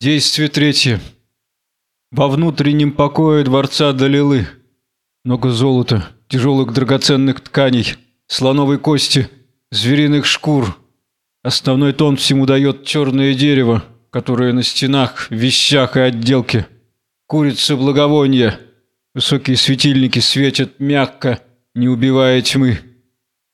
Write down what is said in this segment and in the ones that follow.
Действие третье. Во внутреннем покое дворца Далилы. Много золота, тяжелых драгоценных тканей, слоновой кости, звериных шкур. Основной тон всему дает черное дерево, которое на стенах, вещах и отделке. Курица благовония. Высокие светильники светят мягко, не убивая тьмы.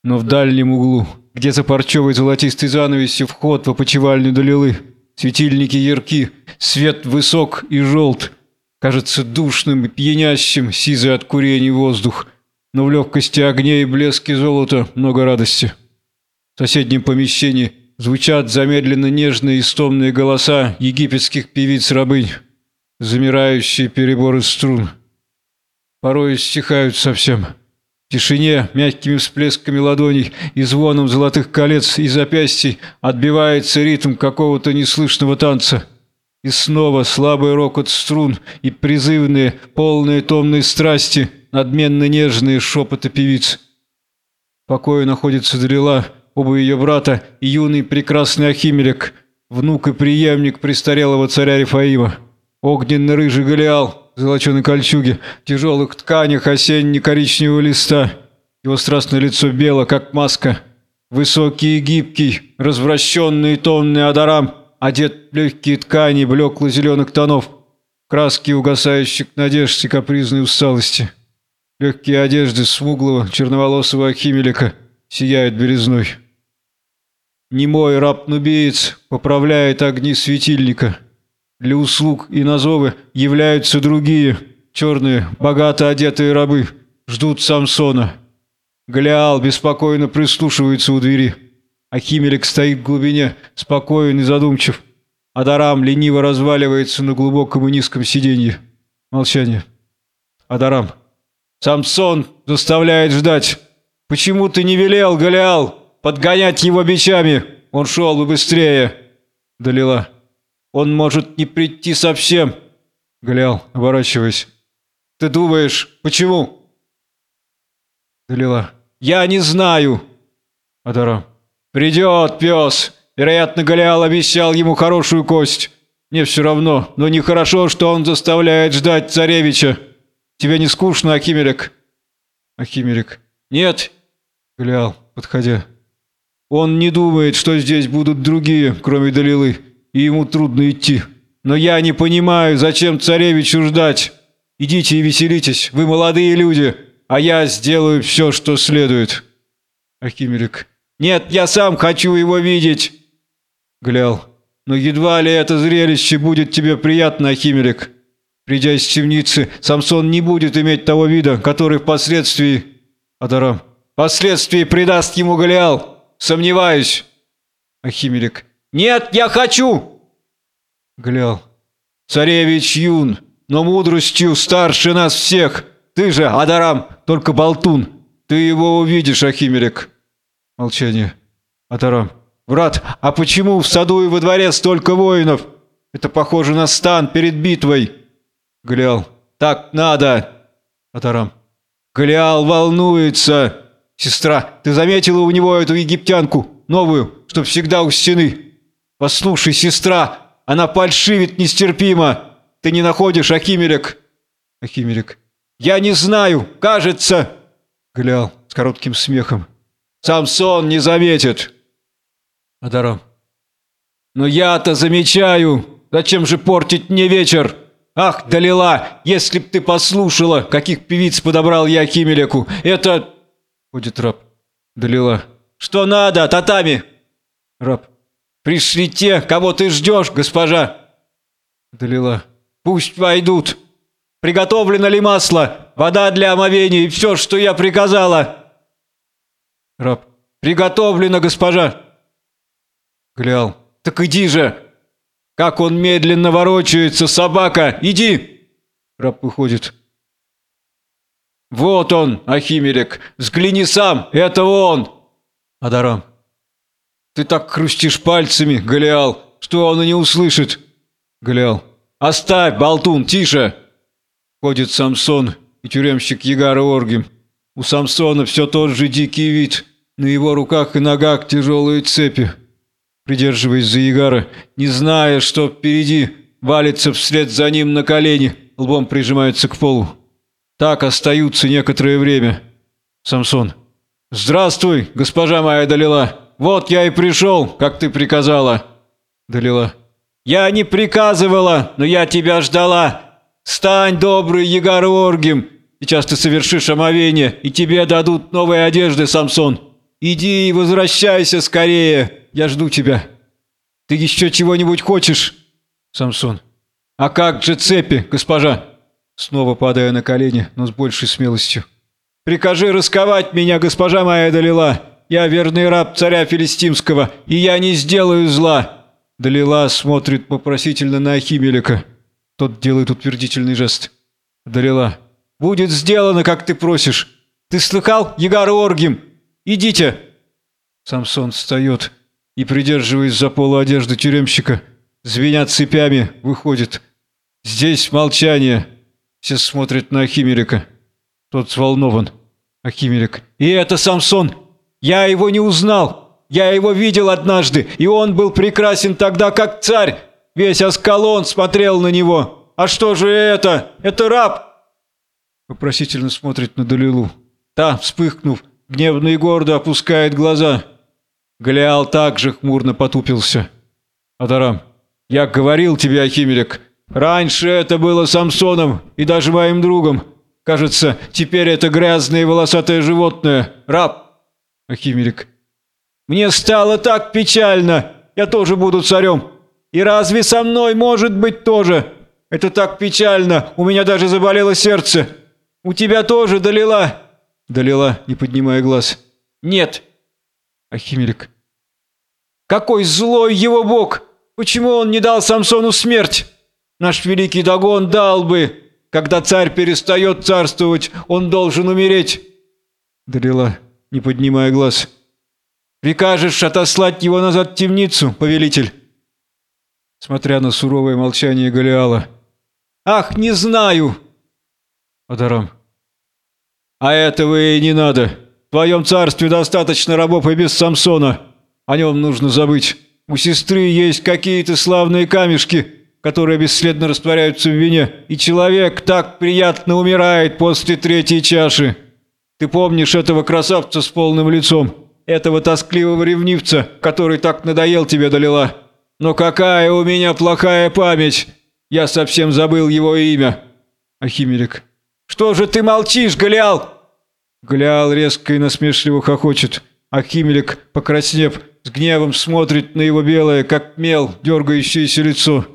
Но в дальнем углу, где за парчевой золотистой занавесью вход в опочивальню Далилы, Светильники ярки, свет высок и желт. Кажется душным и пьянящим сизый от курения воздух. Но в легкости огней и блеске золота много радости. В соседнем помещении звучат замедленно нежные и стомные голоса египетских певиц-рабынь. Замирающие переборы струн. Порой стихают совсем тишине, мягкими всплесками ладоней и звоном золотых колец и запястий отбивается ритм какого-то неслышного танца. И снова слабый рокот струн и призывные, полные томной страсти, надменно нежные шепоты певиц. В покое находится Дрела, оба ее брата и юный прекрасный Ахимелек, внук и преемник престарелого царя Рифаима. Огненно-рыжий Голиал — золоченой кольчуге, в тяжелых тканях осенне-коричневого листа. Его страстное лицо бело, как маска. Высокий и гибкий, развращенный и тонный Адарам, одет в легкие ткани блекло-зеленых тонов, краски угасающих надежд и капризной усталости. Легкие одежды смуглого, черноволосого Ахимелика сияют белизной. Немой раб-нубеец поправляет огни светильника — для услуг и назовы являются другие, черные, богато одетые рабы, ждут Самсона. Галиал беспокойно прислушивается у двери. Ахимелик стоит в глубине, спокоен и задумчив. Адарам лениво разваливается на глубоком и низком сиденье. Молчание. Адарам. Самсон заставляет ждать. Почему ты не велел, Галиал, подгонять его бичами? Он шел бы быстрее. Далила. Он может не прийти совсем. Глял, оборачиваясь. Ты думаешь, почему? Далила. Я не знаю. Адара. Придет пес. Вероятно, Галиал обещал ему хорошую кость. Мне все равно, но нехорошо, что он заставляет ждать царевича. Тебе не скучно, Акимерик? Акимерик. Нет. Галиал, подходя. Он не думает, что здесь будут другие, кроме Далилы и ему трудно идти. Но я не понимаю, зачем царевичу ждать. Идите и веселитесь, вы молодые люди, а я сделаю все, что следует. Ахимерик. Нет, я сам хочу его видеть. Глял. Но едва ли это зрелище будет тебе приятно, Ахимерик. Придя из темницы, Самсон не будет иметь того вида, который впоследствии... Адарам. Впоследствии придаст ему Голиал. Сомневаюсь. Ахимерик. «Нет, я хочу!» Глял. «Царевич юн, но мудростью старше нас всех. Ты же, Адарам, только болтун. Ты его увидишь, Ахимерик». Молчание. Адарам. «Брат, а почему в саду и во дворе столько воинов? Это похоже на стан перед битвой». Глял. «Так надо!» Адарам. «Галиал волнуется!» «Сестра, ты заметила у него эту египтянку, новую, что всегда у стены?» «Послушай, сестра, она фальшивит нестерпимо! Ты не находишь, Акимерик?» Акимерик. «Я не знаю, кажется!» Глял с коротким смехом. «Самсон не заметит!» Адарам. «Но я-то замечаю! Зачем же портить мне вечер? Ах, Далила, если б ты послушала, каких певиц подобрал я Акимелеку! Это...» Ходит раб. Далила. «Что надо, татами?» Раб. Пришли те, кого ты ждешь, госпожа!» Далила. «Пусть войдут! Приготовлено ли масло, вода для омовения и все, что я приказала?» Раб. «Приготовлено, госпожа!» Глял. «Так иди же! Как он медленно ворочается, собака! Иди!» Раб выходит. «Вот он, Ахимерек! Взгляни сам! Это он!» Адарам. Ты так хрустишь пальцами, Голиал, что он и не услышит. Голиал. Оставь, болтун, тише. Ходит Самсон и тюремщик Ягара Оргим. У Самсона все тот же дикий вид. На его руках и ногах тяжелые цепи. Придерживаясь за Ягара, не зная, что впереди, валится вслед за ним на колени, лбом прижимается к полу. Так остаются некоторое время. Самсон. «Здравствуй, госпожа моя Далила! Вот я и пришел, как ты приказала!» Далила. «Я не приказывала, но я тебя ждала! Стань, добрый Егар Оргим! Сейчас ты совершишь омовение, и тебе дадут новые одежды, Самсон! Иди и возвращайся скорее! Я жду тебя! Ты еще чего-нибудь хочешь?» Самсон. «А как же цепи, госпожа?» Снова падая на колени, но с большей смелостью. «Прикажи расковать меня, госпожа моя Далила! Я верный раб царя Филистимского, и я не сделаю зла!» Далила смотрит вопросительно на Ахимелика. Тот делает утвердительный жест. Далила. «Будет сделано, как ты просишь! Ты слыхал, Егар Оргим? Идите!» Самсон встает и, придерживаясь за полу одежды тюремщика, звеня цепями, выходит. Здесь молчание. Все смотрят на Ахимелика. Тот взволнован. Ахимелик. «И это Самсон! Я его не узнал! Я его видел однажды, и он был прекрасен тогда, как царь! Весь Аскалон смотрел на него! А что же это? Это раб!» Вопросительно смотрит на Далилу. Та, вспыхнув, гневно и гордо опускает глаза. Галиал также хмурно потупился. «Адарам, я говорил тебе, Ахимелик, раньше это было Самсоном и даже моим другом. Кажется, теперь это грязное волосатое животное. Раб!» Ахимелик. «Мне стало так печально! Я тоже буду царем! И разве со мной может быть тоже? Это так печально! У меня даже заболело сердце! У тебя тоже долила!» Долила, не поднимая глаз. «Нет!» Ахимелик. «Какой злой его бог! Почему он не дал Самсону смерть? Наш великий Дагон дал бы!» Когда царь перестает царствовать, он должен умереть. Далила, не поднимая глаз. Прикажешь отослать его назад в темницу, повелитель? Смотря на суровое молчание Галиала. Ах, не знаю. Адарам. А этого и не надо. В твоем царстве достаточно рабов и без Самсона. О нем нужно забыть. У сестры есть какие-то славные камешки, которые бесследно растворяются в вине, и человек так приятно умирает после третьей чаши. Ты помнишь этого красавца с полным лицом, этого тоскливого ревнивца, который так надоел тебе долила? Но какая у меня плохая память! Я совсем забыл его имя. Ахимерик. Что же ты молчишь, Голиал? Голиал резко и насмешливо хохочет. Ахимелик, покраснев, с гневом смотрит на его белое, как мел, дергающееся лицо.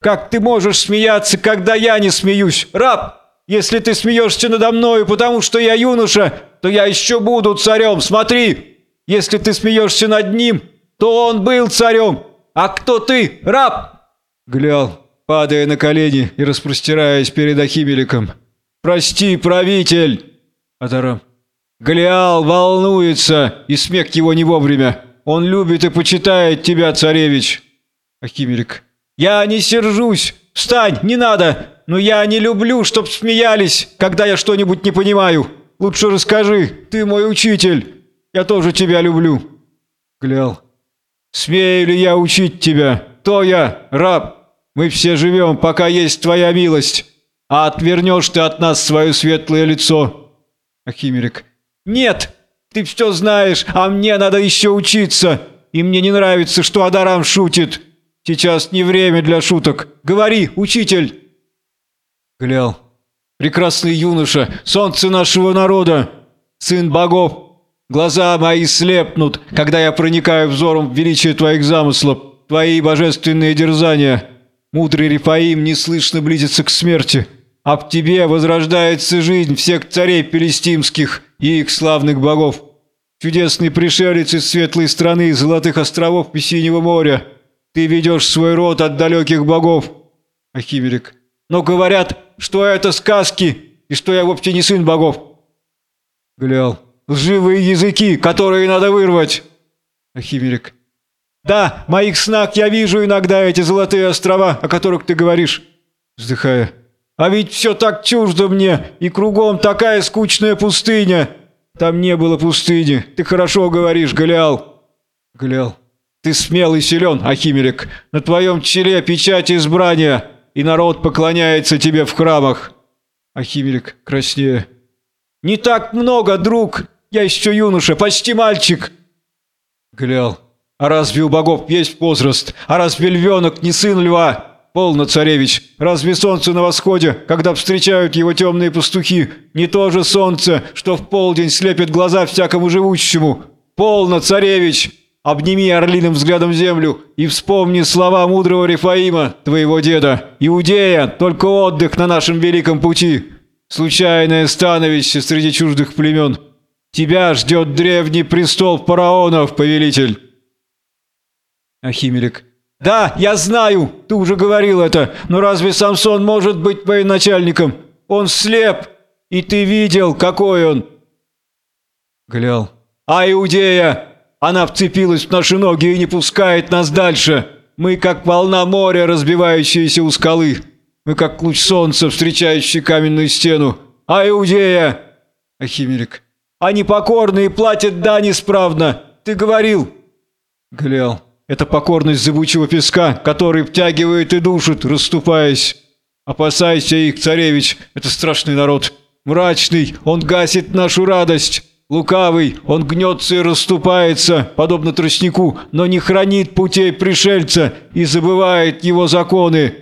Как ты можешь смеяться, когда я не смеюсь? Раб, если ты смеешься надо мною, потому что я юноша, то я еще буду царем, смотри! Если ты смеешься над ним, то он был царем. А кто ты, раб?» Глял, падая на колени и распростираясь перед Ахимеликом. «Прости, правитель!» Атарам. Галиал волнуется, и смех его не вовремя. Он любит и почитает тебя, царевич. Ахимелик. «Я не сержусь! Встань, не надо! Но я не люблю, чтоб смеялись, когда я что-нибудь не понимаю! Лучше расскажи, ты мой учитель! Я тоже тебя люблю!» Глял. «Смею ли я учить тебя? То я, раб! Мы все живем, пока есть твоя милость, а отвернешь ты от нас свое светлое лицо!» Ахимерик. «Нет! Ты все знаешь, а мне надо еще учиться, и мне не нравится, что Адарам шутит!» Сейчас не время для шуток. Говори, учитель!» Глял. «Прекрасный юноша, солнце нашего народа, сын богов, глаза мои слепнут, когда я проникаю взором в величие твоих замыслов, твои божественные дерзания. Мудрый Рифаим неслышно близится к смерти, а в тебе возрождается жизнь всех царей пелестимских и их славных богов. Чудесный пришелец из светлой страны, золотых островов и синего моря». Ты ведешь свой род от далеких богов, Ахимерик. Но говорят, что это сказки, и что я вовсе не сын богов. Глял. Лживые языки, которые надо вырвать. Ахимерик. Да, в моих снах я вижу иногда эти золотые острова, о которых ты говоришь. Вздыхая. А ведь все так чуждо мне, и кругом такая скучная пустыня. Там не было пустыни. Ты хорошо говоришь, Галиал. Галиал. Ты смел и силен, Ахимерик. На твоем челе печать избрания, и народ поклоняется тебе в храмах. Ахимерик краснее. Не так много, друг. Я еще юноша, почти мальчик. Глял. А разве у богов есть возраст? А разве львенок не сын льва? Полно, царевич. Разве солнце на восходе, когда встречают его темные пастухи, не то же солнце, что в полдень слепит глаза всякому живущему? Полно, царевич. Обними орлиным взглядом землю и вспомни слова мудрого Рифаима, твоего деда. Иудея, только отдых на нашем великом пути. Случайное становище среди чуждых племен. Тебя ждет древний престол фараонов, повелитель. Ахимелик. «Да, я знаю, ты уже говорил это, но разве Самсон может быть военачальником? Он слеп, и ты видел, какой он!» Глял. «А Иудея! Она вцепилась в наши ноги и не пускает нас дальше! Мы как волна моря, разбивающаяся у скалы! Мы как луч солнца, встречающий каменную стену! А Иудея!» Ахимерик. «Они покорны и платят дань исправно! Ты говорил!» Глял. Это покорность зыбучего песка, который втягивает и душит, расступаясь. Опасайся их, царевич, это страшный народ. Мрачный, он гасит нашу радость. Лукавый, он гнется и расступается, подобно тростнику, но не хранит путей пришельца и забывает его законы.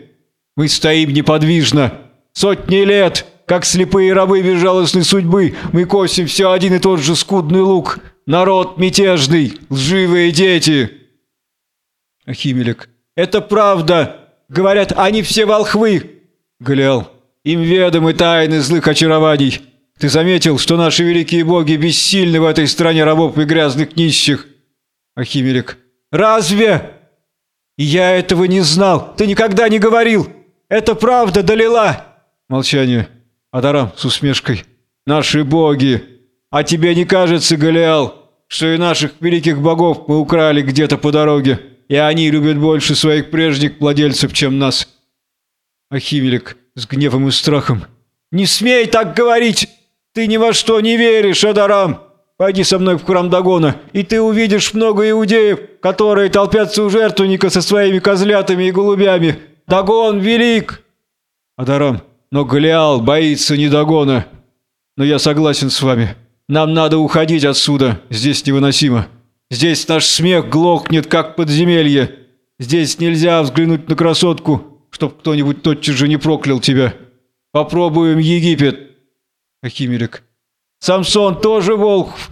Мы стоим неподвижно. Сотни лет, как слепые рабы безжалостной судьбы, мы косим все один и тот же скудный лук. Народ мятежный, лживые дети». Ахимелек. «Это правда! Говорят, они все волхвы!» Глял. «Им ведомы тайны злых очарований. Ты заметил, что наши великие боги бессильны в этой стране рабов и грязных нищих?» Ахимелек. «Разве?» «Я этого не знал! Ты никогда не говорил! Это правда, Далила!» Молчание. Адарам с усмешкой. «Наши боги! А тебе не кажется, Галиал, что и наших великих богов мы украли где-то по дороге?» и они любят больше своих прежних владельцев, чем нас. Ахимелик с гневом и страхом. «Не смей так говорить! Ты ни во что не веришь, Адарам! Пойди со мной в храм Дагона, и ты увидишь много иудеев, которые толпятся у жертвенника со своими козлятами и голубями. Дагон велик!» Адарам, но Голиал боится не Дагона. Но я согласен с вами. Нам надо уходить отсюда, здесь невыносимо. Здесь наш смех глохнет, как подземелье. Здесь нельзя взглянуть на красотку, чтоб кто-нибудь тотчас же не проклял тебя. Попробуем Египет. Ахимелик. Самсон тоже Волхв.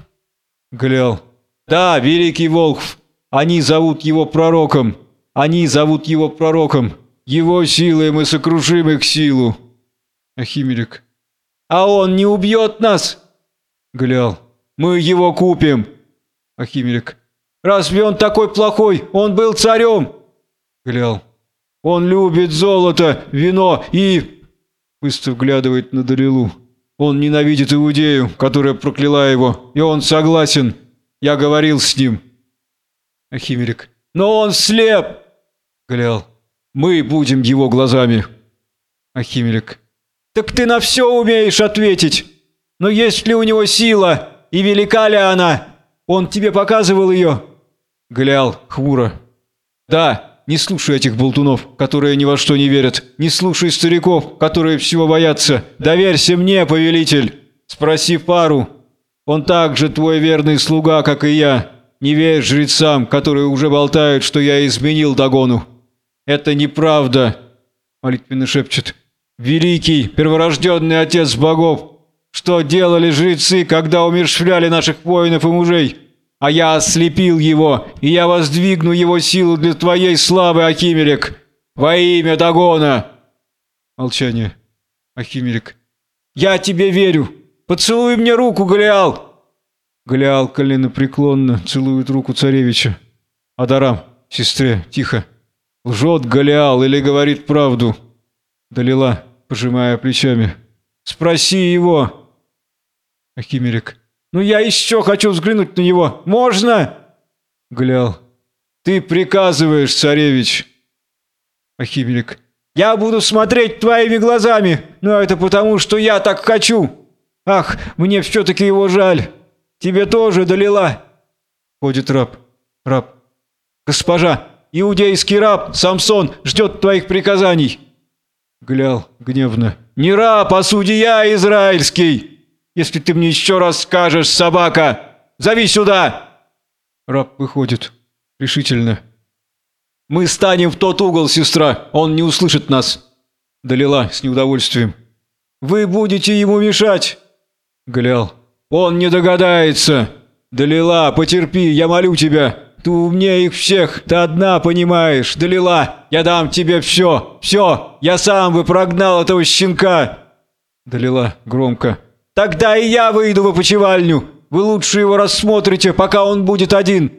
Глял. Да, великий Волхв. Они зовут его пророком. Они зовут его пророком. Его силой мы сокрушим их силу. Ахимелик. А он не убьет нас? Глял. Мы его купим. Ахимелик. «Разве он такой плохой? Он был царем!» Глял. «Он любит золото, вино и...» Быстро вглядывает на Далилу. «Он ненавидит Иудею, которая прокляла его, и он согласен. Я говорил с ним». Ахимелик. «Но он слеп!» Глял. «Мы будем его глазами». Ахимелик. «Так ты на все умеешь ответить! Но есть ли у него сила, и велика ли она?» Он тебе показывал ее?» Глял хмуро. «Да, не слушай этих болтунов, которые ни во что не верят. Не слушай стариков, которые всего боятся. Доверься мне, повелитель. Спроси пару. Он также твой верный слуга, как и я. Не верь жрецам, которые уже болтают, что я изменил Дагону. Это неправда!» Молитвенно шепчет. «Великий, перворожденный отец богов, что делали жрецы, когда умершвляли наших воинов и мужей? А я ослепил его, и я воздвигну его силу для твоей славы, Акимелек, во имя Дагона!» Молчание. Ахимелик. «Я тебе верю! Поцелуй мне руку, Голиал!» Голиал коленопреклонно целует руку царевича. «Адарам, сестре, тихо! Лжет Голиал или говорит правду?» Далила, пожимая плечами. «Спроси его!» Ахимерик. «Ну я еще хочу взглянуть на него! Можно?» Глял. «Ты приказываешь, царевич!» Ахимерик. «Я буду смотреть твоими глазами, но это потому, что я так хочу! Ах, мне все-таки его жаль! Тебе тоже долила!» Ходит раб. Раб. Госпожа, иудейский раб Самсон ждет твоих приказаний. Глял гневно. Не раб, а судья израильский. Если ты мне еще раз скажешь, собака, зови сюда. Раб выходит решительно. Мы станем в тот угол, сестра, он не услышит нас. Далила с неудовольствием. Вы будете ему мешать. Глял. Он не догадается. Далила, потерпи, я молю тебя. Ты умнее их всех, ты одна понимаешь. Далила, я дам тебе все, все. Я сам бы прогнал этого щенка. Далила громко. Тогда и я выйду в опочивальню. Вы лучше его рассмотрите, пока он будет один.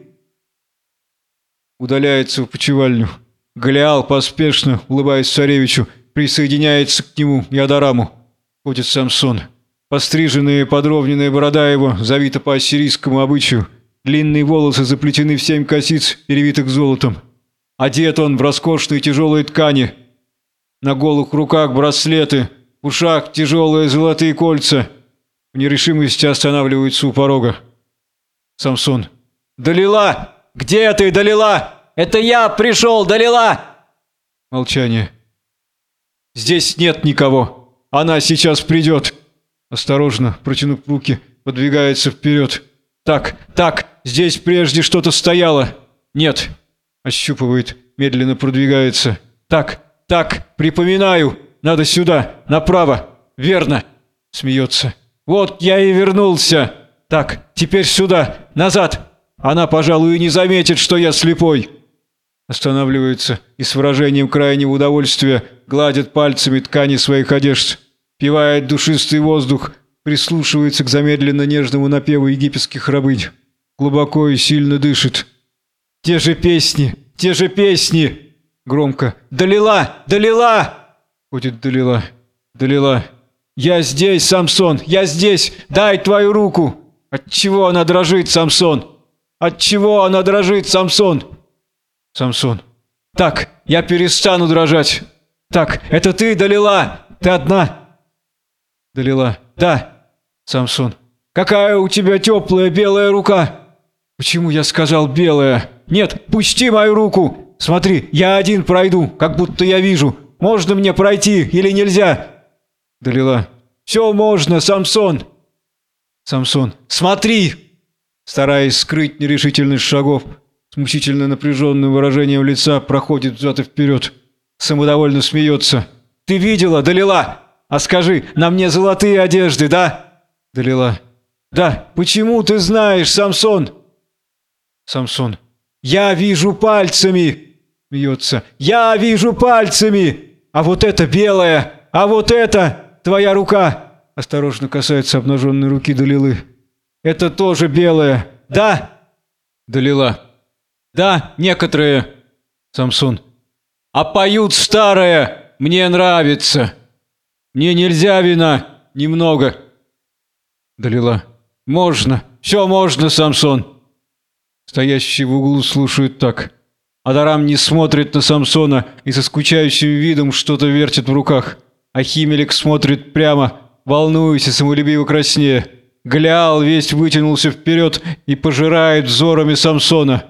Удаляется в опочивальню. Голиал поспешно, улыбаясь царевичу, присоединяется к нему и Адараму. Ходит Самсон. Постриженная и подровненная борода его завита по ассирийскому обычаю. Длинные волосы заплетены в семь косиц, перевитых золотом. Одет он в роскошные тяжелые ткани. На голых руках браслеты, в ушах тяжелые золотые кольца. Нерешимости останавливается у порога. Самсон. «Далила! Где ты, Далила? Это я пришел, Далила!» Молчание. «Здесь нет никого. Она сейчас придет». Осторожно, протянув руки, подвигается вперед. «Так, так, здесь прежде что-то стояло». «Нет». Ощупывает, медленно продвигается. «Так, так, припоминаю. Надо сюда, направо. Верно». Смеется. «Вот я и вернулся. Так, теперь сюда, назад. Она, пожалуй, не заметит, что я слепой». Останавливается и с выражением крайнего удовольствия гладит пальцами ткани своих одежд пивает душистый воздух, прислушивается к замедленно нежному напеву египетских рабынь. Глубоко и сильно дышит. «Те же песни! Те же песни!» Громко. «Далила! Далила!» Ходит Далила. Далила. «Я здесь, Самсон! Я здесь! Дай твою руку!» «Отчего она дрожит, Самсон? Отчего она дрожит, Самсон?» Самсон. «Так, я перестану дрожать. Так, это ты, Далила? Ты одна?» Далила. «Да!» Самсон. «Какая у тебя теплая белая рука!» «Почему я сказал белая?» «Нет, пусти мою руку! Смотри, я один пройду, как будто я вижу. Можно мне пройти или нельзя?» Далила. «Все можно, Самсон!» Самсон. «Смотри!» Стараясь скрыть нерешительность шагов, с мучительно напряженным выражением лица проходит взад и вперед. Самодовольно смеется. «Ты видела, Далила? А скажи, на мне золотые одежды, да?» Далила. «Да, почему ты знаешь, Самсон?» Самсон. «Я вижу пальцами!» Смеется. «Я вижу пальцами! А вот это белое! А вот это твоя рука!» Осторожно касается обнаженной руки Далилы. «Это тоже белое, да?» Далила. «Да, некоторые». Самсон. «А поют старое! Мне нравится!» Мне нельзя вина, немного. Далила. Можно, все можно, Самсон. Стоящие в углу слушают так. Адарам не смотрит на Самсона и со скучающим видом что-то вертит в руках. А Химелик смотрит прямо, волнуясь и самолюбиво краснея. Глял весь вытянулся вперед и пожирает взорами Самсона.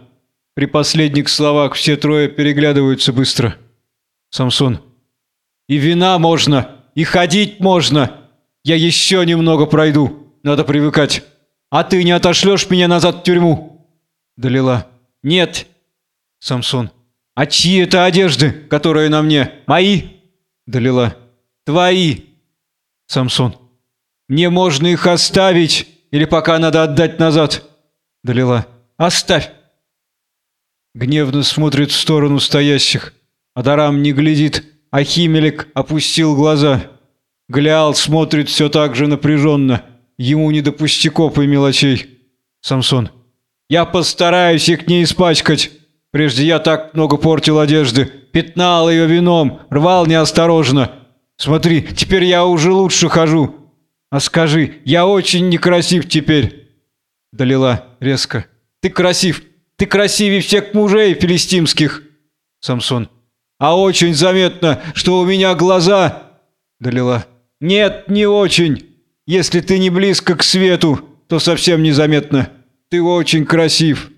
При последних словах все трое переглядываются быстро. Самсон. «И вина можно!» И ходить можно. Я еще немного пройду. Надо привыкать. А ты не отошлешь меня назад в тюрьму?» Далила. «Нет». Самсон. «А чьи это одежды, которые на мне? Мои?» Далила. «Твои». Самсон. «Мне можно их оставить, или пока надо отдать назад?» Далила. «Оставь». Гневно смотрит в сторону стоящих. Адарам не глядит, Ахимелик опустил глаза. Глял смотрит все так же напряженно. Ему не до пустяков и мелочей. Самсон. «Я постараюсь их не испачкать. Прежде я так много портил одежды. Пятнал ее вином, рвал неосторожно. Смотри, теперь я уже лучше хожу. А скажи, я очень некрасив теперь». Долила резко. «Ты красив. Ты красивее всех мужей филистимских». Самсон. А очень заметно, что у меня глаза...» Далила. «Нет, не очень. Если ты не близко к свету, то совсем незаметно. Ты очень красив».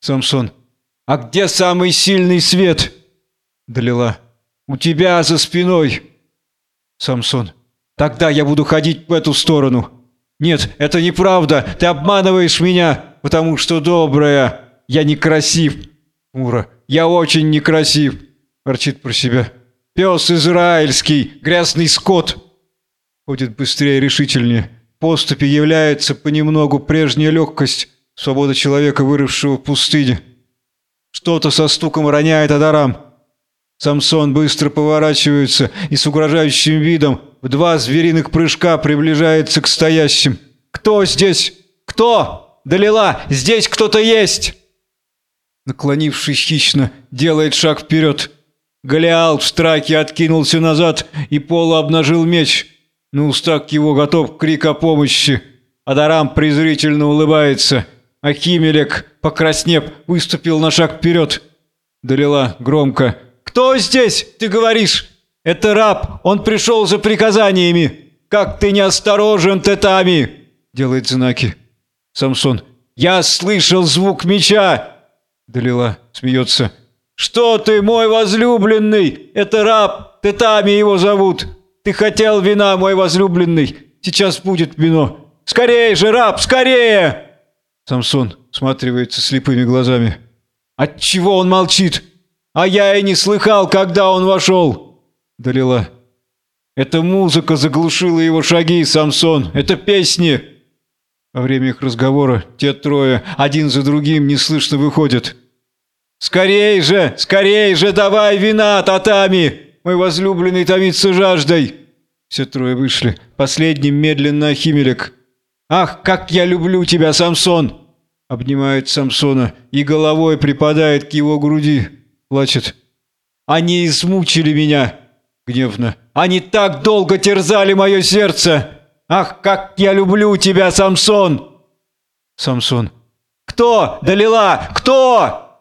Самсон. А где самый сильный свет? Далила. У тебя за спиной. Самсон. Тогда я буду ходить в эту сторону. Нет, это неправда. Ты обманываешь меня, потому что добрая. Я некрасив. Ура. Я очень некрасив. Ворчит про себя. Пес израильский, грязный скот. Ходит быстрее, решительнее. Поступи является понемногу прежняя легкость, свобода человека, выросшего в пустыне. Что-то со стуком роняет Адарам. Самсон быстро поворачивается и с угрожающим видом в два звериных прыжка приближается к стоящим. «Кто здесь? Кто? Далила, здесь кто-то есть!» Наклонившись хищно, делает шаг вперед. Голиал в страхе откинулся назад и полуобнажил меч. На устах его готов крик о помощи. Адарам презрительно улыбается. Ахимелек, покраснев, выступил на шаг вперед. Далила громко «Кто здесь, ты говоришь? Это раб, он пришел за приказаниями. Как ты неосторожен, Тетами!» Делает знаки. Самсон «Я слышал звук меча!» Далила смеется. «Что ты, мой возлюбленный? Это раб, Тетами его зовут. Ты хотел вина, мой возлюбленный. Сейчас будет вино. Скорее же, раб, скорее!» Самсон сматривается слепыми глазами. «Отчего он молчит? А я и не слыхал, когда он вошел!» Далила. «Это музыка заглушила его шаги, Самсон! Это песни!» Во время их разговора те трое один за другим неслышно выходят. «Скорей же! Скорей же давай вина, татами! Мой возлюбленный томится жаждой!» Все трое вышли. Последним медленно Ахимелек. «Ах, как я люблю тебя, Самсон!» Обнимает Самсона и головой припадает к его груди. Плачет. «Они измучили меня!» Гневно. «Они так долго терзали мое сердце! Ах, как я люблю тебя, Самсон!» Самсон. «Кто? Далила! Кто?»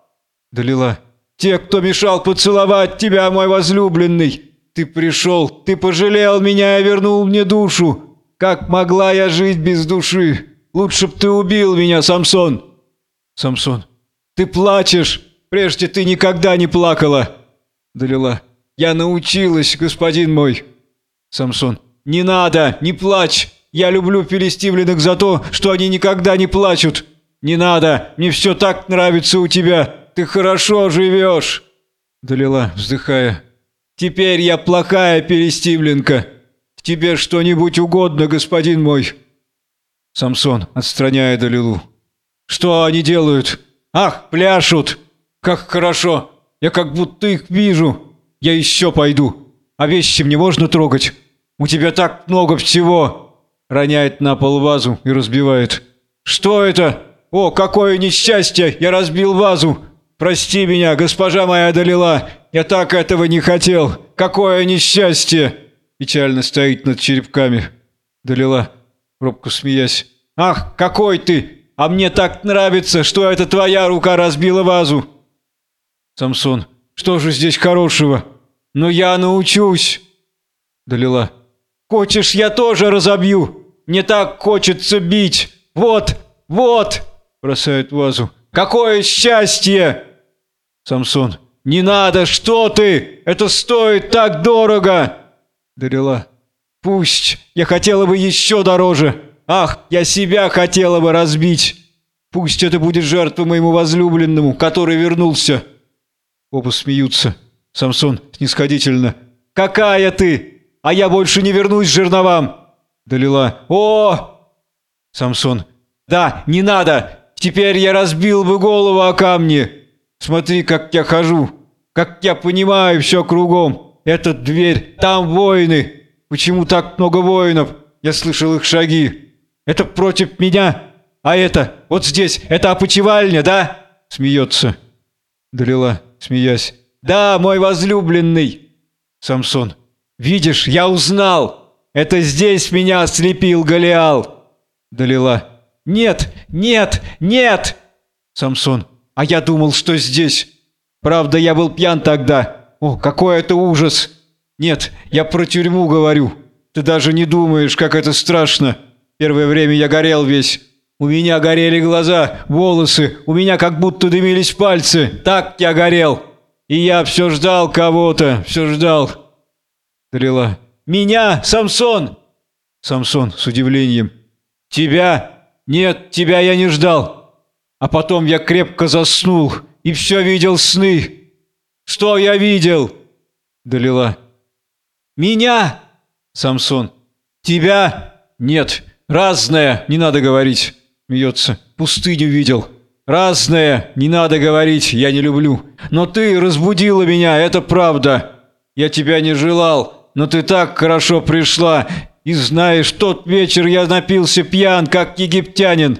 Далила. «Те, кто мешал поцеловать тебя, мой возлюбленный! Ты пришел, ты пожалел меня и вернул мне душу! Как могла я жить без души? Лучше б ты убил меня, Самсон!» Самсон. «Ты плачешь! Прежде ты никогда не плакала!» Далила. «Я научилась, господин мой!» Самсон. «Не надо! Не плачь! Я люблю филистимляных за то, что они никогда не плачут! Не надо! Мне все так нравится у тебя! Ты хорошо живешь!» Далила, вздыхая. «Теперь я плохая перестивленка! Тебе что-нибудь угодно, господин мой?» Самсон, отстраняя Далилу. «Что они делают? Ах, пляшут! Как хорошо! Я как будто их вижу! Я еще пойду! А вещи мне можно трогать? У тебя так много всего!» Роняет на пол вазу и разбивает. «Что это? О, какое несчастье! Я разбил вазу! Прости меня, госпожа моя Далила! Я так этого не хотел! Какое несчастье!» Печально стоит над черепками. Далила, робко смеясь. «Ах, какой ты! А мне так нравится, что это твоя рука разбила вазу!» Самсон. «Что же здесь хорошего? Но я научусь!» Далила. «Хочешь, я тоже разобью? Мне так хочется бить! Вот, вот!» Бросает вазу. «Какое счастье!» Самсон. «Не надо, что ты! Это стоит так дорого!» Далила. «Пусть! Я хотела бы еще дороже! Ах, я себя хотела бы разбить! Пусть это будет жертва моему возлюбленному, который вернулся!» Оба смеются. Самсон снисходительно. «Какая ты! А я больше не вернусь к жерновам!» Далила. «О!» Самсон. «Да, не надо! Теперь я разбил бы голову о камни! Смотри, как я хожу! Как я понимаю все кругом! Эта дверь, там воины! Почему так много воинов? Я слышал их шаги! Это против меня! А это, вот здесь, это опочивальня, да?» Смеется. Далила смеясь. «Да, мой возлюбленный!» Самсон. «Видишь, я узнал! Это здесь меня ослепил Голиал!» Далила. «Нет, нет, нет!» Самсон. «А я думал, что здесь. Правда, я был пьян тогда. О, какой это ужас! Нет, я про тюрьму говорю. Ты даже не думаешь, как это страшно. Первое время я горел весь. У меня горели глаза, волосы, у меня как будто дымились пальцы. Так я горел. И я все ждал кого-то, все ждал. Стрела. Меня, Самсон! Самсон с удивлением. Тебя? Нет, тебя я не ждал. А потом я крепко заснул и все видел сны. Что я видел? Далила. Меня? Самсон. Тебя? Нет, разное, не надо говорить. Смеется. Пустыню видел. Разное, не надо говорить, я не люблю. Но ты разбудила меня, это правда. Я тебя не желал, но ты так хорошо пришла. И знаешь, тот вечер я напился пьян, как египтянин.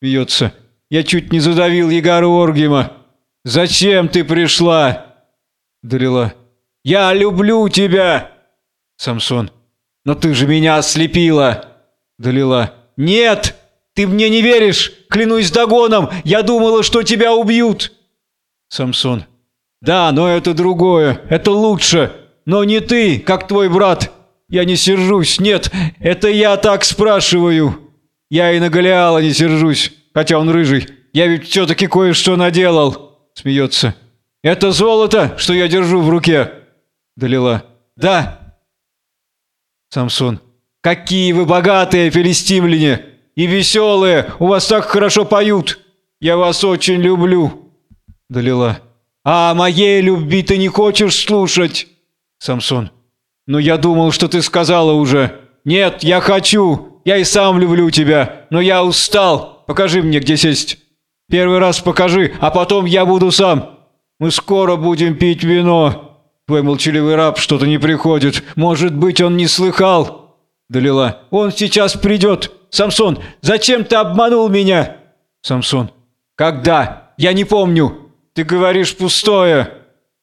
Смеется. Я чуть не задавил Егора Оргима. Зачем ты пришла? Далила. Я люблю тебя. Самсон. «Но ты же меня ослепила!» Далила. «Нет! Ты мне не веришь! Клянусь догоном! Я думала, что тебя убьют!» Самсон. «Да, но это другое, это лучше! Но не ты, как твой брат! Я не сержусь, нет, это я так спрашиваю! Я и на Голиала не сержусь, хотя он рыжий. Я ведь все-таки кое-что наделал!» Смеется. «Это золото, что я держу в руке!» Далила. «Да, Самсон. «Какие вы богатые, филистимляне! И веселые! У вас так хорошо поют! Я вас очень люблю!» Далила. «А моей любви ты не хочешь слушать?» Самсон. «Но я думал, что ты сказала уже. Нет, я хочу! Я и сам люблю тебя, но я устал. Покажи мне, где сесть. Первый раз покажи, а потом я буду сам. Мы скоро будем пить вино». Твой молчаливый раб что-то не приходит. Может быть, он не слыхал?» Далила. «Он сейчас придет. Самсон, зачем ты обманул меня?» Самсон. «Когда? Я не помню. Ты говоришь пустое».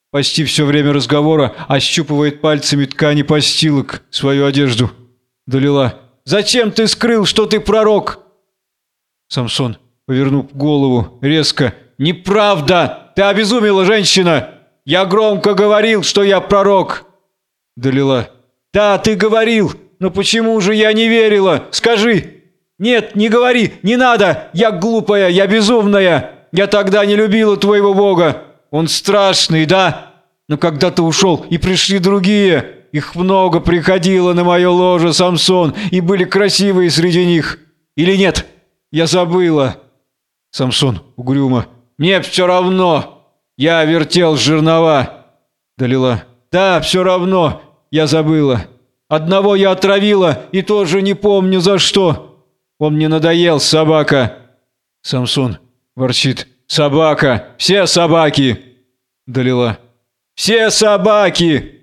Почти все время разговора ощупывает пальцами ткани постилок свою одежду. Далила. «Зачем ты скрыл, что ты пророк?» Самсон, повернув голову, резко. «Неправда! Ты обезумела, женщина!» Я громко говорил, что я пророк!» Далила. «Да, ты говорил, но почему же я не верила? Скажи!» «Нет, не говори, не надо! Я глупая, я безумная! Я тогда не любила твоего бога! Он страшный, да? Но когда ты ушел, и пришли другие, их много приходило на мое ложе, Самсон, и были красивые среди них. Или нет? Я забыла!» Самсон угрюмо. «Мне все равно!» Я вертел жернова. Далила. Да, все равно. Я забыла. Одного я отравила и тоже не помню за что. Он мне надоел, собака. Самсон ворчит. Собака. Все собаки. Далила. Все собаки.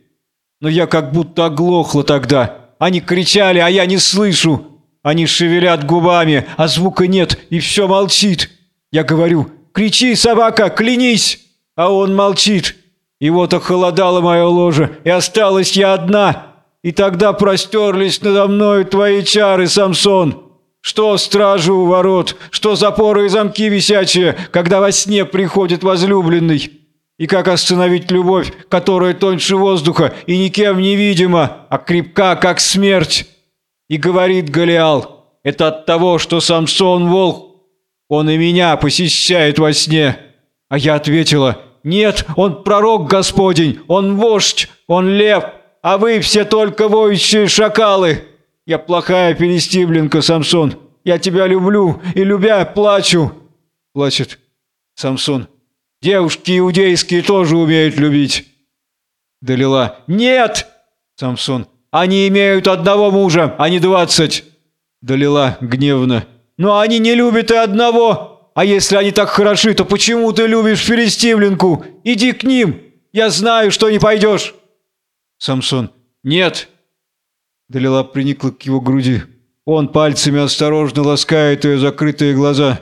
Но я как будто оглохла тогда. Они кричали, а я не слышу. Они шевелят губами, а звука нет, и все молчит. Я говорю, кричи, собака, клянись. А он молчит. И вот охолодало мое ложе, и осталась я одна. И тогда простерлись надо мною твои чары, Самсон. Что стражи у ворот, что запоры и замки висячие, когда во сне приходит возлюбленный. И как остановить любовь, которая тоньше воздуха и никем не видима, а крепка, как смерть. И говорит Голиал, это от того, что Самсон волк, он и меня посещает во сне. А я ответила, «Нет, он пророк Господень, он вождь, он лев, а вы все только воющие шакалы. Я плохая филистимлинка, Самсон, я тебя люблю и, любя, плачу». Плачет Самсон. «Девушки иудейские тоже умеют любить». Далила. «Нет!» Самсон. «Они имеют одного мужа, а не двадцать». Далила гневно. «Но они не любят и одного, а если они так хороши, то почему ты любишь филистимлинку? Иди к ним! Я знаю, что не пойдешь!» Самсон. «Нет!» Далила приникла к его груди. Он пальцами осторожно ласкает ее закрытые глаза.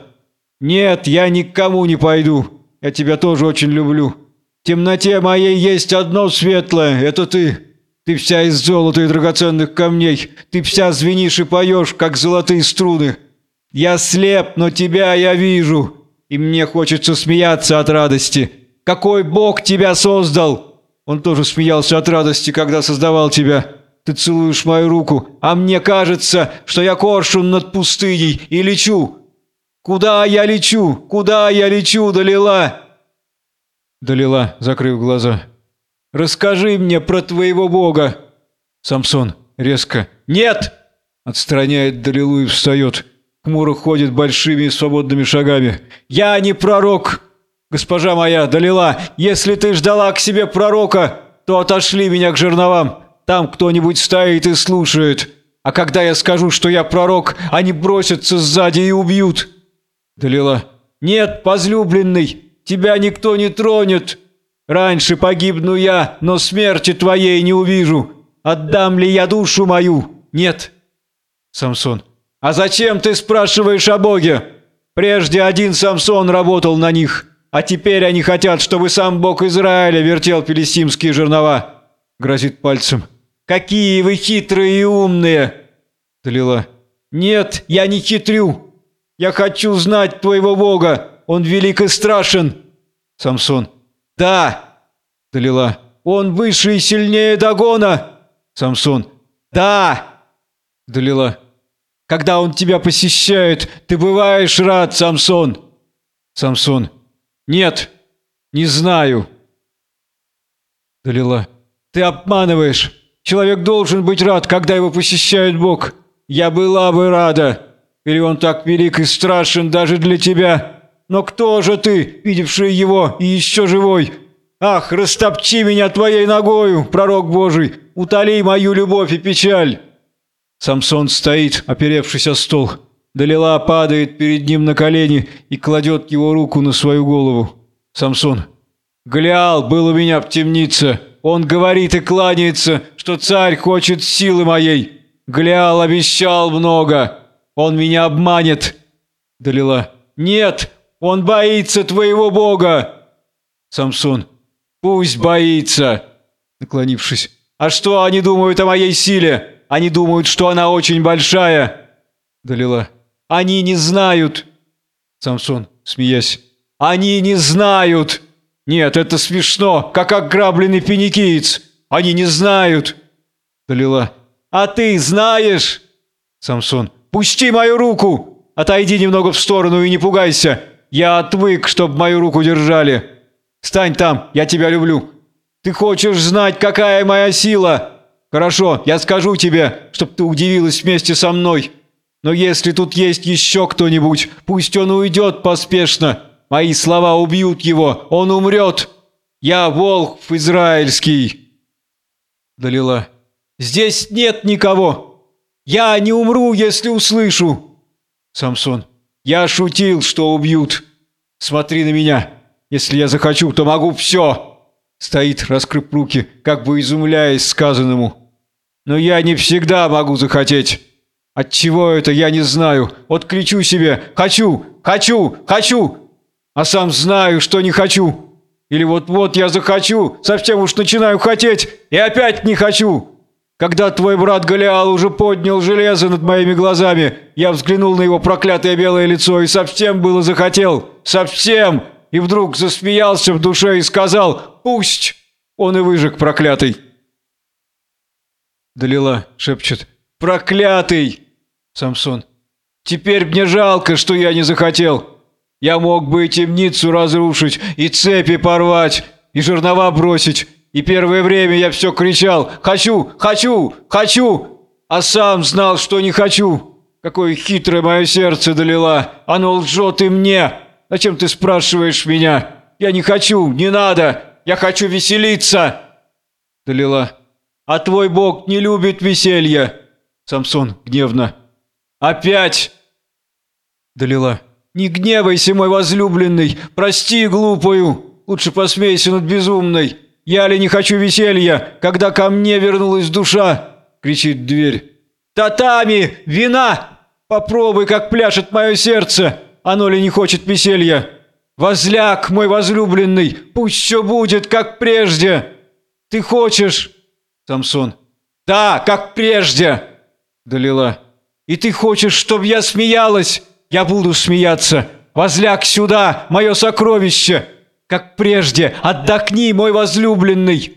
«Нет, я никому не пойду. Я тебя тоже очень люблю. В темноте моей есть одно светлое. Это ты. Ты вся из золота и драгоценных камней. Ты вся звенишь и поешь, как золотые струны. Я слеп, но тебя я вижу, и мне хочется смеяться от радости. Какой Бог тебя создал!» Он тоже смеялся от радости, когда создавал тебя. «Ты целуешь мою руку, а мне кажется, что я коршун над пустыней и лечу. Куда я лечу? Куда я лечу, Далила?» Далила, закрыв глаза. «Расскажи мне про твоего бога!» Самсон резко. «Нет!» Отстраняет Далилу и встает. Хмуро ходит большими и свободными шагами. «Я не пророк! Госпожа моя, Далила, если ты ждала к себе пророка, то отошли меня к жерновам. Там кто-нибудь стоит и слушает. А когда я скажу, что я пророк, они бросятся сзади и убьют». Далила. «Нет, возлюбленный, тебя никто не тронет. Раньше погибну я, но смерти твоей не увижу. Отдам ли я душу мою? Нет». Самсон. «А зачем ты спрашиваешь о Боге? Прежде один Самсон работал на них, а теперь они хотят, чтобы сам Бог Израиля вертел филистимские жернова». Грозит пальцем. «Какие вы хитрые и умные!» Далила. «Нет, я не хитрю. Я хочу знать твоего Бога. Он велик и страшен. Самсон. Да. Далила. Он выше и сильнее Дагона. Самсон. Да. Далила. Когда он тебя посещает, ты бываешь рад, Самсон. Самсон. Нет, не знаю. Далила. Ты обманываешь. Человек должен быть рад, когда его посещает Бог. Я была бы рада. Или он так велик и страшен даже для тебя? Но кто же ты, видевший его и еще живой? Ах, растопчи меня твоей ногою, пророк Божий, утоли мою любовь и печаль!» Самсон стоит, оперевшись о стол. Далила падает перед ним на колени и кладет его руку на свою голову. Самсон. «Глял, был у меня в темнице. Он говорит и кланяется, что царь хочет силы моей. Глял, обещал много. Он меня обманет!» Далила. «Нет, он боится твоего бога!» Самсон. «Пусть боится!» Наклонившись. «А что они думают о моей силе? Они думают, что она очень большая!» Далила. «Они не знают!» Самсон, смеясь. «Они не знают!» «Нет, это смешно, как ограбленный финикиец! Они не знают!» Далила. «А ты знаешь?» Самсон. «Пусти мою руку! Отойди немного в сторону и не пугайся! Я отвык, чтобы мою руку держали! Стань там, я тебя люблю! Ты хочешь знать, какая моя сила? Хорошо, я скажу тебе, чтоб ты удивилась вместе со мной! Но если тут есть еще кто-нибудь, пусть он уйдет поспешно! Мои слова убьют его, он умрет! Я волк израильский!» Далила. «Здесь нет никого!» Я не умру, если услышу!» Самсон. «Я шутил, что убьют. Смотри на меня. Если я захочу, то могу все!» Стоит, раскрыв руки, как бы изумляясь сказанному. «Но я не всегда могу захотеть. От чего это, я не знаю. Вот кричу себе «Хочу! Хочу! Хочу!» А сам знаю, что не хочу. Или вот-вот я захочу, совсем уж начинаю хотеть, и опять не хочу. Когда твой брат Голиал уже поднял железо над моими глазами, я взглянул на его проклятое белое лицо и совсем было захотел. Совсем! И вдруг засмеялся в душе и сказал «Пусть!» Он и выжег проклятый. Далила шепчет «Проклятый!» Самсон «Теперь мне жалко, что я не захотел. Я мог бы и темницу разрушить, и цепи порвать, и жернова бросить, и первое время я все кричал «Хочу! Хочу! Хочу!» А сам знал, что не хочу. Какое хитрое мое сердце долила. Оно лжет и мне. Зачем ты спрашиваешь меня? Я не хочу, не надо. Я хочу веселиться. Долила. А твой бог не любит веселья. Самсон гневно. Опять. Долила. Не гневайся, мой возлюбленный. Прости глупую. Лучше посмейся над безумной. «Я ли не хочу веселья, когда ко мне вернулась душа?» — кричит дверь. «Татами! Вина! Попробуй, как пляшет мое сердце! Оно ли не хочет веселья? Возляг, мой возлюбленный, пусть все будет, как прежде! Ты хочешь?» Самсон. «Да, как прежде!» Далила. «И ты хочешь, чтобы я смеялась? Я буду смеяться! Возляг сюда, мое сокровище!» как прежде. Отдохни, мой возлюбленный.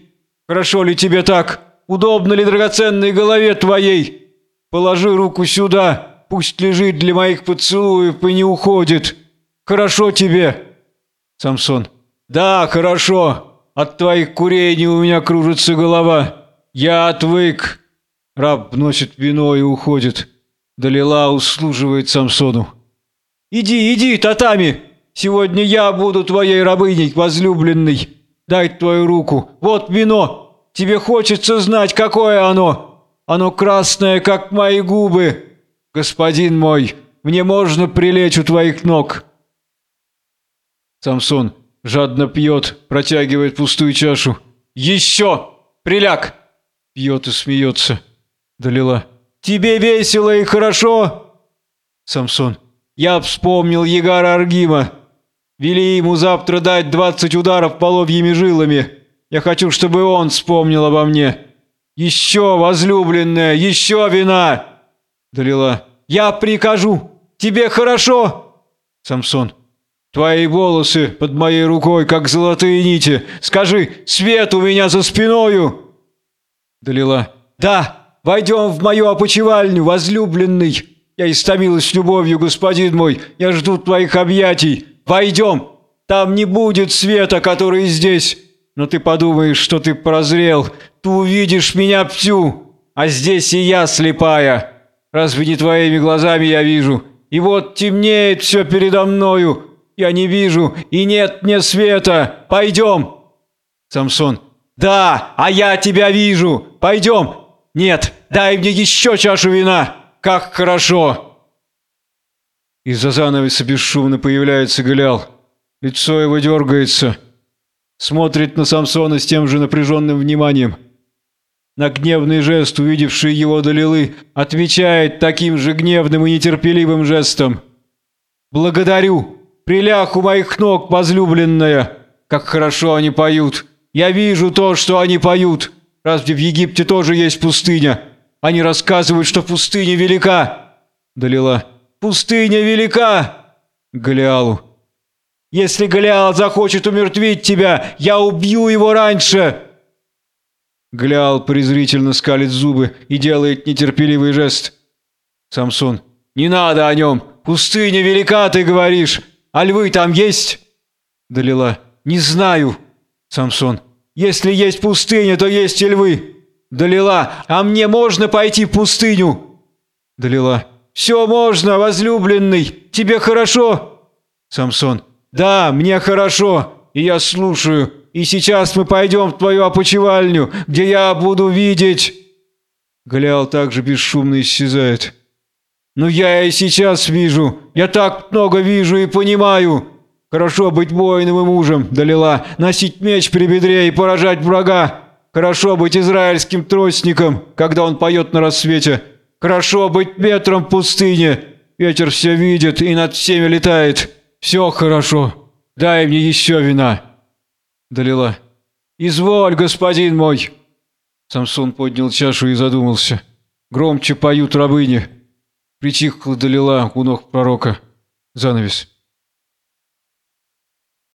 Хорошо ли тебе так? Удобно ли драгоценной голове твоей? Положи руку сюда. пусть лежит для моих поцелуев и не уходит. Хорошо тебе?» Самсон. «Да, хорошо. От твоих курений у меня кружится голова. Я отвык». Раб носит вино и уходит. Далила услуживает Самсону. «Иди, иди, татами! Сегодня я буду твоей рабыней, возлюбленной. Дай твою руку. Вот вино. Тебе хочется знать, какое оно. Оно красное, как мои губы. Господин мой, мне можно прилечь у твоих ног». Самсон жадно пьет, протягивает пустую чашу. «Еще! Приляг!» Пьет и смеется. Далила. «Тебе весело и хорошо?» Самсон. «Я вспомнил Егара Аргима. Вели ему завтра дать двадцать ударов половьими жилами. Я хочу, чтобы он вспомнил обо мне. Еще, возлюбленная, еще вина!» Далила. «Я прикажу! Тебе хорошо!» Самсон. «Твои волосы под моей рукой, как золотые нити. Скажи, свет у меня за спиною!» Далила. «Да, войдем в мою опочивальню, возлюбленный. Я истомилась любовью, господин мой. Я жду твоих объятий. Войдем. Там не будет света, который здесь. Но ты подумаешь, что ты прозрел. Ты увидишь меня всю. А здесь и я слепая. Разве не твоими глазами я вижу? И вот темнеет все передо мною. Я не вижу, и нет мне света. Пойдем. Самсон. Да, а я тебя вижу. Пойдем. Нет, дай мне еще чашу вина. Как хорошо. Из-за занавеса бесшумно появляется Галял. Лицо его дергается. Смотрит на Самсона с тем же напряженным вниманием. На гневный жест, увидевший его Далилы, отвечает таким же гневным и нетерпеливым жестом. «Благодарю! Приляг у моих ног, возлюбленная! Как хорошо они поют! Я вижу то, что они поют! Разве в Египте тоже есть пустыня? Они рассказывают, что пустыня велика!» Далила. «Пустыня велика!» Галиалу. «Если Галиал захочет умертвить тебя, я убью его раньше!» Глял презрительно скалит зубы и делает нетерпеливый жест. Самсон. «Не надо о нем! Пустыня велика, ты говоришь! А львы там есть?» Далила. «Не знаю!» Самсон. «Если есть пустыня, то есть и львы!» Далила. «А мне можно пойти в пустыню?» Далила. «Все можно, возлюбленный! Тебе хорошо?» Самсон. «Да, мне хорошо, и я слушаю!» И сейчас мы пойдем в твою опочивальню, где я буду видеть...» Галиал также бесшумно исчезает. «Ну я и сейчас вижу. Я так много вижу и понимаю. Хорошо быть воином и мужем, Далила, носить меч при бедре и поражать врага. Хорошо быть израильским тростником, когда он поет на рассвете. Хорошо быть ветром в пустыне. Ветер все видит и над всеми летает. Все хорошо. Дай мне еще вина». Далила. «Изволь, господин мой!» Самсон поднял чашу и задумался. Громче поют рабыни. Притихла Далила у ног пророка. Занавес.